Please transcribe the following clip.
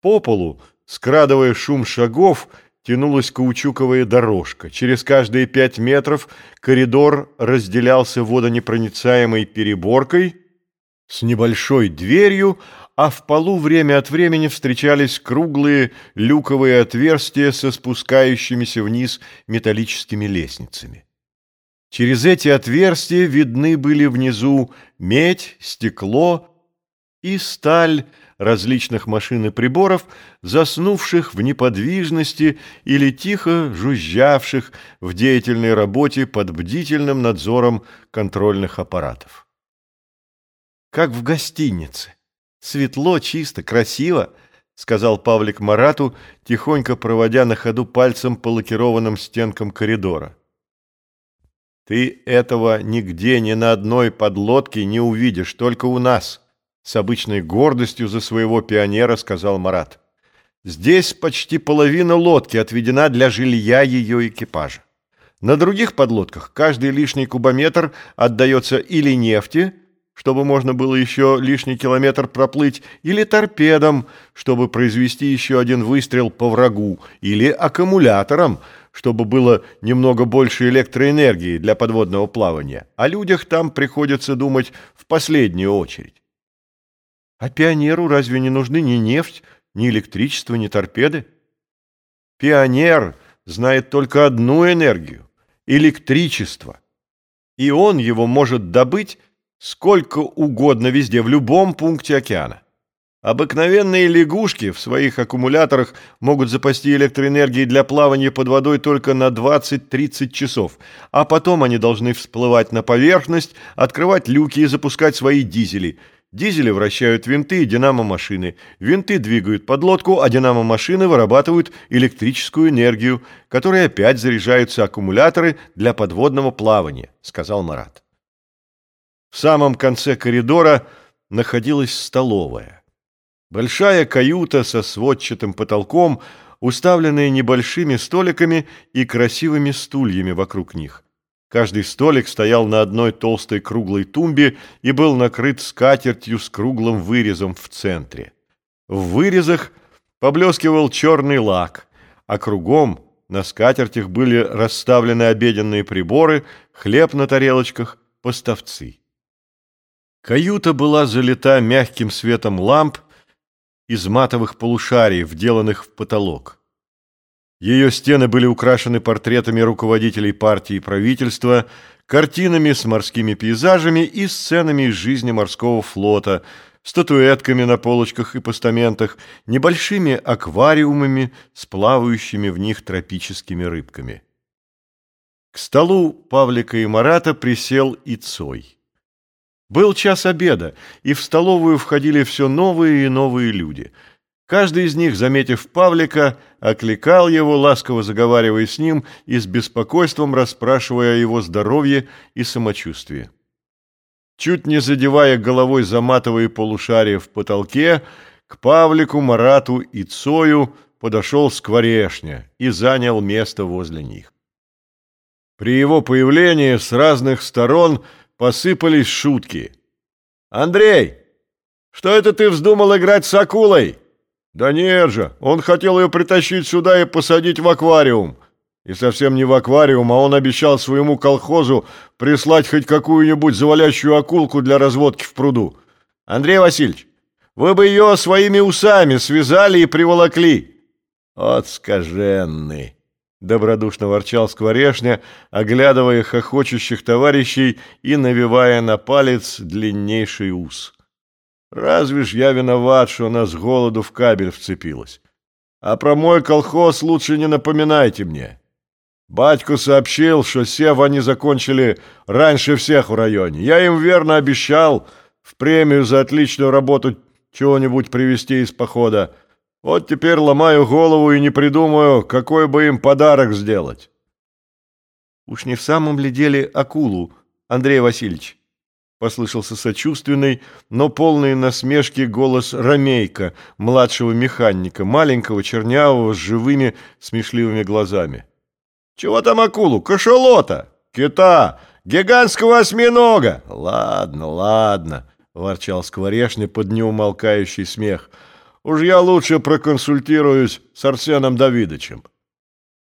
По полу, скрадывая шум шагов, тянулась каучуковая дорожка. Через каждые пять метров коридор разделялся водонепроницаемой переборкой с небольшой дверью, а в полу время от времени встречались круглые люковые отверстия со спускающимися вниз металлическими лестницами. Через эти отверстия видны были внизу медь, стекло и сталь различных машин и приборов, заснувших в неподвижности или тихо жужжавших в деятельной работе под бдительным надзором контрольных аппаратов. «Как в гостинице. Светло, чисто, красиво», — сказал Павлик Марату, тихонько проводя на ходу пальцем по лакированным стенкам коридора. «Ты этого нигде, ни на одной подлодке не увидишь, только у нас», — с обычной гордостью за своего пионера сказал Марат. «Здесь почти половина лодки отведена для жилья ее экипажа. На других подлодках каждый лишний кубометр отдается или нефти, чтобы можно было еще лишний километр проплыть, или торпедам, чтобы произвести еще один выстрел по врагу, или аккумуляторам, чтобы было немного больше электроэнергии для подводного плавания. О людях там приходится думать в последнюю очередь. А пионеру разве не нужны ни нефть, ни электричество, ни торпеды? Пионер знает только одну энергию – электричество. И он его может добыть сколько угодно везде, в любом пункте океана. Обыкновенные лягушки в своих аккумуляторах могут запасти электроэнергией для плавания под водой только на 20-30 часов, а потом они должны всплывать на поверхность, открывать люки и запускать свои дизели. Дизели вращают винты и динамо-машины. Винты двигают подлодку, а динамо-машины вырабатывают электрическую энергию, которой опять заряжаются аккумуляторы для подводного плавания, сказал Марат. В самом конце коридора находилась столовая. Большая каюта со сводчатым потолком, уставленная небольшими столиками и красивыми стульями вокруг них. Каждый столик стоял на одной толстой круглой тумбе и был накрыт скатертью с круглым вырезом в центре. В вырезах поблескивал черный лак, а кругом на скатертях были расставлены обеденные приборы, хлеб на тарелочках, поставцы. Каюта была залита мягким светом ламп, из матовых полушарий, вделанных в потолок. Ее стены были украшены портретами руководителей партии и правительства, картинами с морскими пейзажами и сценами из жизни морского флота, статуэтками на полочках и постаментах, небольшими аквариумами с плавающими в них тропическими рыбками. К столу Павлика и Марата присел и Цой. Был час обеда, и в столовую входили все новые и новые люди. Каждый из них, заметив Павлика, окликал его, ласково заговаривая с ним и с беспокойством расспрашивая о его здоровье и самочувствии. Чуть не задевая головой заматовые полушария в потолке, к Павлику, Марату и Цою подошел Скворешня и занял место возле них. При его появлении с разных сторон – посыпались шутки. «Андрей, что это ты вздумал играть с акулой?» «Да нет же, он хотел ее притащить сюда и посадить в аквариум. И совсем не в аквариум, а он обещал своему колхозу прислать хоть какую-нибудь завалящую акулку для разводки в пруду. Андрей Васильевич, вы бы ее своими усами связали и приволокли». «От скаженный!» Добродушно ворчал скворешня, оглядывая хохочущих товарищей и навивая на палец длиннейший ус. «Разве ж я виноват, что она с голоду в кабель вцепилась? А про мой колхоз лучше не напоминайте мне. Батько сообщил, что сев они закончили раньше всех в районе. Я им верно обещал в премию за отличную работу чего-нибудь привезти из похода, вот теперь ломаю голову и не придумаю, какой бы им подарок сделать. Уж не в самом ли деле акулу, Андрей Васильевич? Послышался сочувственный, но полный насмешки голос Ромейка, младшего механика, маленького, чернявого, с живыми, смешливыми глазами. «Чего там акулу? Кашалота! Кита! Гигантского осьминога!» «Ладно, ладно!» — ворчал скворечный под неумолкающий смех — Уж я лучше проконсультируюсь с Арсеном Давидовичем.